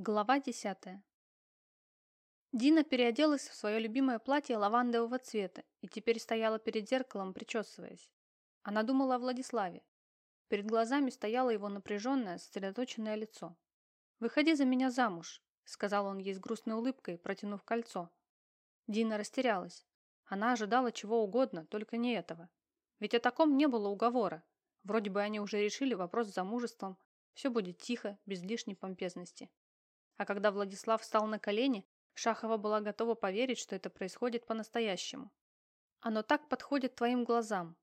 Глава десятая. Дина переоделась в свое любимое платье лавандового цвета и теперь стояла перед зеркалом, причесываясь. Она думала о Владиславе. Перед глазами стояло его напряженное, сосредоточенное лицо. «Выходи за меня замуж», — сказал он ей с грустной улыбкой, протянув кольцо. Дина растерялась. Она ожидала чего угодно, только не этого. Ведь о таком не было уговора. Вроде бы они уже решили вопрос с замужеством. Все будет тихо, без лишней помпезности. А когда Владислав встал на колени, Шахова была готова поверить, что это происходит по-настоящему. «Оно так подходит твоим глазам».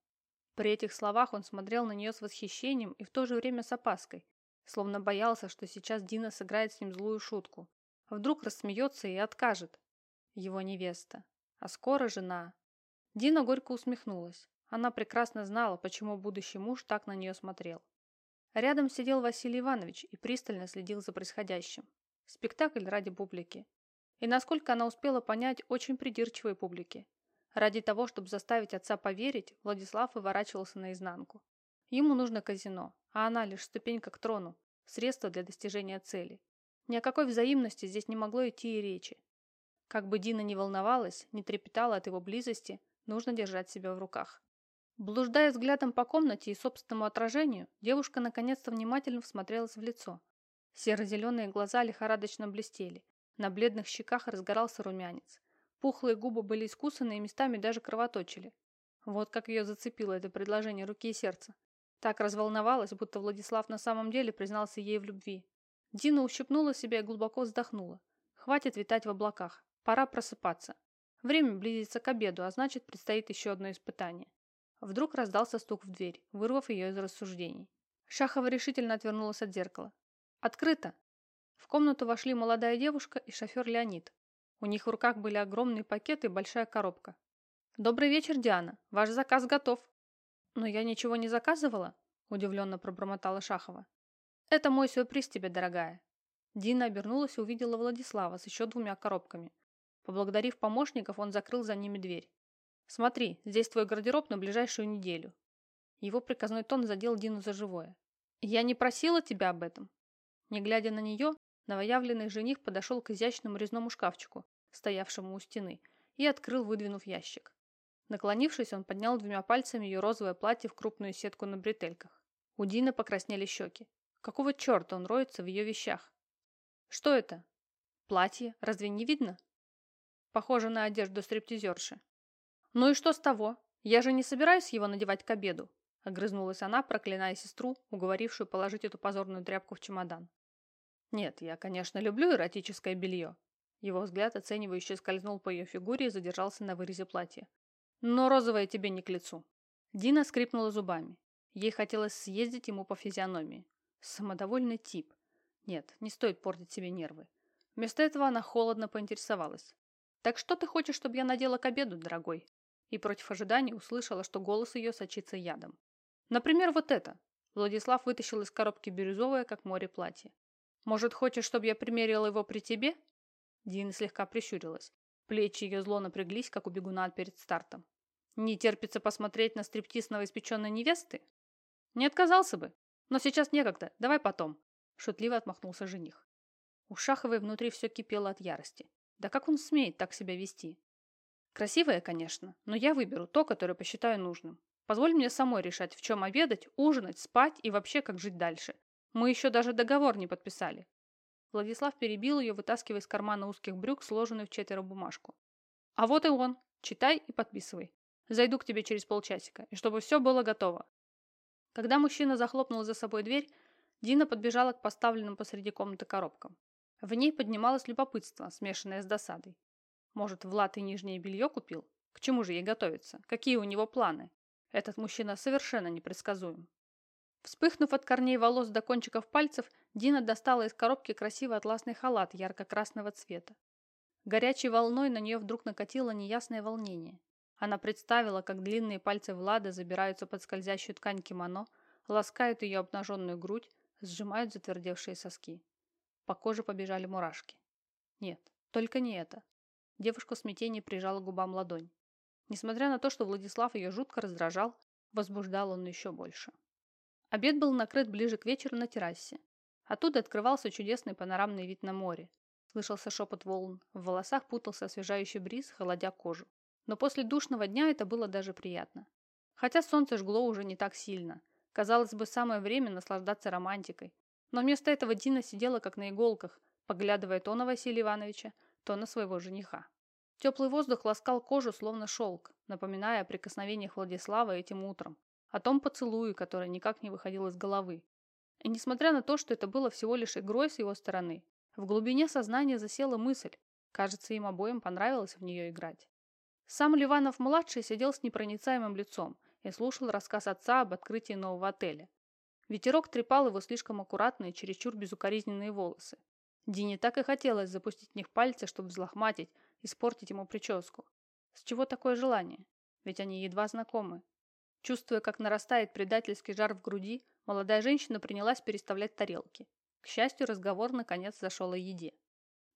При этих словах он смотрел на нее с восхищением и в то же время с опаской, словно боялся, что сейчас Дина сыграет с ним злую шутку. Вдруг рассмеется и откажет. Его невеста. А скоро жена. Дина горько усмехнулась. Она прекрасно знала, почему будущий муж так на нее смотрел. Рядом сидел Василий Иванович и пристально следил за происходящим. Спектакль ради публики. И насколько она успела понять, очень придирчивой публики. Ради того, чтобы заставить отца поверить, Владислав выворачивался наизнанку. Ему нужно казино, а она лишь ступенька к трону, средство для достижения цели. Ни о какой взаимности здесь не могло идти и речи. Как бы Дина не волновалась, не трепетала от его близости, нужно держать себя в руках. Блуждая взглядом по комнате и собственному отражению, девушка наконец-то внимательно всмотрелась в лицо. Серо-зеленые глаза лихорадочно блестели. На бледных щеках разгорался румянец. Пухлые губы были искусаны и местами даже кровоточили. Вот как ее зацепило это предложение руки и сердца. Так разволновалась, будто Владислав на самом деле признался ей в любви. Дина ущипнула себя и глубоко вздохнула. Хватит витать в облаках. Пора просыпаться. Время близится к обеду, а значит, предстоит еще одно испытание. Вдруг раздался стук в дверь, вырвав ее из рассуждений. Шахова решительно отвернулась от зеркала. «Открыто!» В комнату вошли молодая девушка и шофер Леонид. У них в руках были огромные пакеты и большая коробка. «Добрый вечер, Диана. Ваш заказ готов». «Но я ничего не заказывала?» – удивленно пробормотала Шахова. «Это мой сюрприз тебе, дорогая». Дина обернулась и увидела Владислава с еще двумя коробками. Поблагодарив помощников, он закрыл за ними дверь. «Смотри, здесь твой гардероб на ближайшую неделю». Его приказной тон задел Дину за живое. «Я не просила тебя об этом. Не глядя на нее, новоявленный жених подошел к изящному резному шкафчику, стоявшему у стены, и открыл, выдвинув ящик. Наклонившись, он поднял двумя пальцами ее розовое платье в крупную сетку на бретельках. У Дины покраснели щеки. Какого черта он роется в ее вещах? Что это? Платье? Разве не видно? Похоже на одежду стриптизерши. Ну и что с того? Я же не собираюсь его надевать к обеду. Огрызнулась она, проклиная сестру, уговорившую положить эту позорную тряпку в чемодан. Нет, я, конечно, люблю эротическое белье. Его взгляд оценивающе скользнул по ее фигуре и задержался на вырезе платья. Но розовое тебе не к лицу. Дина скрипнула зубами. Ей хотелось съездить ему по физиономии. Самодовольный тип. Нет, не стоит портить себе нервы. Вместо этого она холодно поинтересовалась. «Так что ты хочешь, чтобы я надела к обеду, дорогой?» И против ожиданий услышала, что голос ее сочится ядом. Например, вот это. Владислав вытащил из коробки бирюзовое, как море, платье. Может, хочешь, чтобы я примерила его при тебе? Дина слегка прищурилась. Плечи ее зло напряглись, как у бегуна перед стартом. Не терпится посмотреть на стриптиз новоиспеченной невесты? Не отказался бы. Но сейчас некогда, давай потом. Шутливо отмахнулся жених. У Шаховой внутри все кипело от ярости. Да как он смеет так себя вести? Красивая, конечно, но я выберу то, которое посчитаю нужным. Позволь мне самой решать, в чем обедать, ужинать, спать и вообще как жить дальше. Мы еще даже договор не подписали. Владислав перебил ее, вытаскивая из кармана узких брюк сложенную в четверо бумажку. А вот и он. Читай и подписывай. Зайду к тебе через полчасика, и чтобы все было готово. Когда мужчина захлопнул за собой дверь, Дина подбежала к поставленным посреди комнаты коробкам. В ней поднималось любопытство, смешанное с досадой. Может, Влад и нижнее белье купил? К чему же ей готовиться? Какие у него планы? Этот мужчина совершенно непредсказуем. Вспыхнув от корней волос до кончиков пальцев, Дина достала из коробки красивый атласный халат ярко-красного цвета. Горячей волной на нее вдруг накатило неясное волнение. Она представила, как длинные пальцы Влада забираются под скользящую ткань кимоно, ласкают ее обнаженную грудь, сжимают затвердевшие соски. По коже побежали мурашки. Нет, только не это. Девушка в смятении прижала губам ладонь. Несмотря на то, что Владислав ее жутко раздражал, возбуждал он еще больше. Обед был накрыт ближе к вечеру на террасе. Оттуда открывался чудесный панорамный вид на море. Слышался шепот волн, в волосах путался освежающий бриз, холодя кожу. Но после душного дня это было даже приятно. Хотя солнце жгло уже не так сильно. Казалось бы, самое время наслаждаться романтикой. Но вместо этого Дина сидела как на иголках, поглядывая то на Василия Ивановича, то на своего жениха. Теплый воздух ласкал кожу, словно шелк, напоминая о прикосновениях Владислава этим утром, о том поцелуе, который никак не выходил из головы. И несмотря на то, что это было всего лишь игрой с его стороны, в глубине сознания засела мысль, кажется, им обоим понравилось в нее играть. Сам Ливанов-младший сидел с непроницаемым лицом и слушал рассказ отца об открытии нового отеля. Ветерок трепал его слишком аккуратные, чересчур безукоризненные волосы. Дине так и хотелось запустить в них пальцы, чтобы взлохматить, испортить ему прическу. С чего такое желание? Ведь они едва знакомы. Чувствуя, как нарастает предательский жар в груди, молодая женщина принялась переставлять тарелки. К счастью, разговор наконец зашел о еде.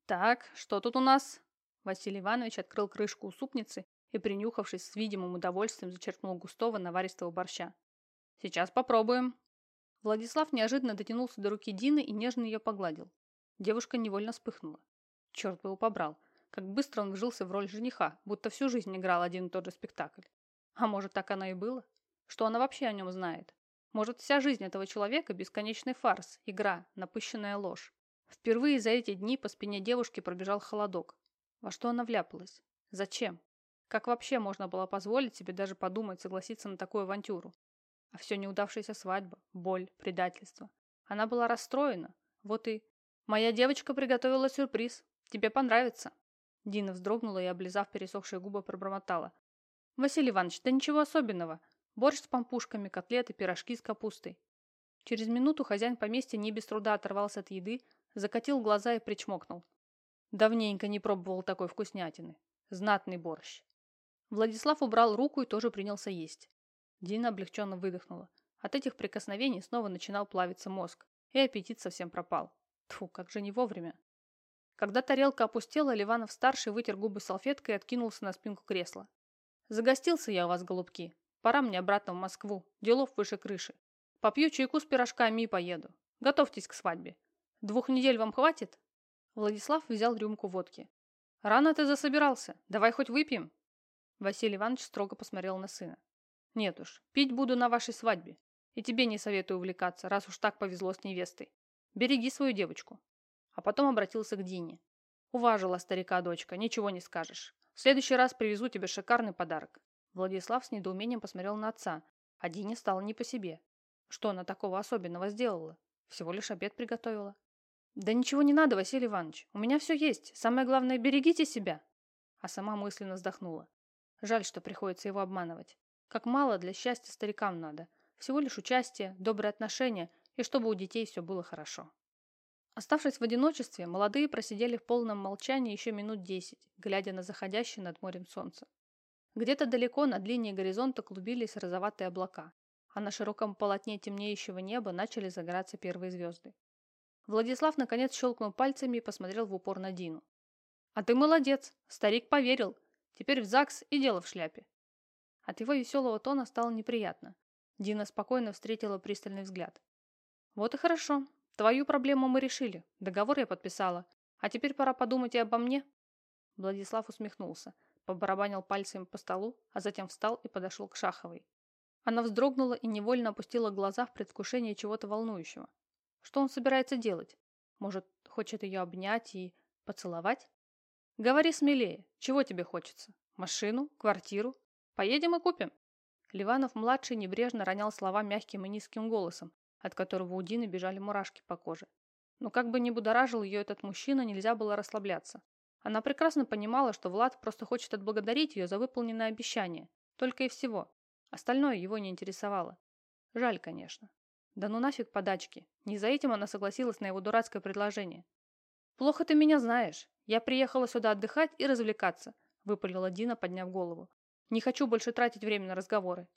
«Так, что тут у нас?» Василий Иванович открыл крышку у супницы и, принюхавшись с видимым удовольствием, зачерпнул густого наваристого борща. «Сейчас попробуем». Владислав неожиданно дотянулся до руки Дины и нежно ее погладил. Девушка невольно вспыхнула. Черт бы его побрал. Как быстро он вжился в роль жениха, будто всю жизнь играл один и тот же спектакль. А может, так оно и было? Что она вообще о нем знает? Может, вся жизнь этого человека – бесконечный фарс, игра, напыщенная ложь. Впервые за эти дни по спине девушки пробежал холодок. Во что она вляпалась? Зачем? Как вообще можно было позволить себе даже подумать, согласиться на такую авантюру? А все неудавшаяся свадьба, боль, предательство. Она была расстроена. Вот и... «Моя девочка приготовила сюрприз. Тебе понравится». Дина вздрогнула и, облизав пересохшие губы, пробормотала. «Василий Иванович, да ничего особенного. Борщ с пампушками, котлеты, пирожки с капустой». Через минуту хозяин поместья не без труда оторвался от еды, закатил глаза и причмокнул. Давненько не пробовал такой вкуснятины. Знатный борщ. Владислав убрал руку и тоже принялся есть. Дина облегченно выдохнула. От этих прикосновений снова начинал плавиться мозг, и аппетит совсем пропал. Тфу, как же не вовремя. Когда тарелка опустела, Ливанов-старший вытер губы салфеткой и откинулся на спинку кресла. «Загостился я у вас, голубки. Пора мне обратно в Москву. Делов выше крыши. Попью чайку с пирожками и поеду. Готовьтесь к свадьбе. Двух недель вам хватит?» Владислав взял рюмку водки. «Рано ты засобирался. Давай хоть выпьем?» Василий Иванович строго посмотрел на сына. «Нет уж, пить буду на вашей свадьбе. И тебе не советую увлекаться, раз уж так повезло с невестой. Береги свою девочку а потом обратился к Дине. «Уважила старика дочка, ничего не скажешь. В следующий раз привезу тебе шикарный подарок». Владислав с недоумением посмотрел на отца, а Дине стало не по себе. Что она такого особенного сделала? Всего лишь обед приготовила. «Да ничего не надо, Василий Иванович. У меня все есть. Самое главное, берегите себя». А сама мысленно вздохнула. Жаль, что приходится его обманывать. Как мало для счастья старикам надо. Всего лишь участие, добрые отношения и чтобы у детей все было хорошо. Оставшись в одиночестве, молодые просидели в полном молчании еще минут десять, глядя на заходящее над морем солнце. Где-то далеко над линией горизонта клубились розоватые облака, а на широком полотне темнеющего неба начали загораться первые звезды. Владислав наконец щелкнул пальцами и посмотрел в упор на Дину. «А ты молодец! Старик поверил! Теперь в ЗАГС и дело в шляпе!» От его веселого тона стало неприятно. Дина спокойно встретила пристальный взгляд. «Вот и хорошо. Твою проблему мы решили. Договор я подписала. А теперь пора подумать и обо мне. Владислав усмехнулся, побарабанил пальцами по столу, а затем встал и подошел к Шаховой. Она вздрогнула и невольно опустила глаза в предвкушении чего-то волнующего. Что он собирается делать? Может, хочет ее обнять и поцеловать? Говори смелее. Чего тебе хочется? Машину? Квартиру? Поедем и купим. Ливанов-младший небрежно ронял слова мягким и низким голосом, от которого у Дины бежали мурашки по коже. Но как бы ни будоражил ее этот мужчина, нельзя было расслабляться. Она прекрасно понимала, что Влад просто хочет отблагодарить ее за выполненное обещание. Только и всего. Остальное его не интересовало. Жаль, конечно. Да ну нафиг подачки. Не за этим она согласилась на его дурацкое предложение. «Плохо ты меня знаешь. Я приехала сюда отдыхать и развлекаться», выпалила Дина, подняв голову. «Не хочу больше тратить время на разговоры.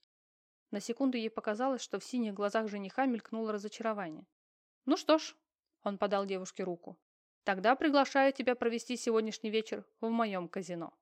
На секунду ей показалось, что в синих глазах жениха мелькнуло разочарование. «Ну что ж», — он подал девушке руку, — «тогда приглашаю тебя провести сегодняшний вечер в моем казино».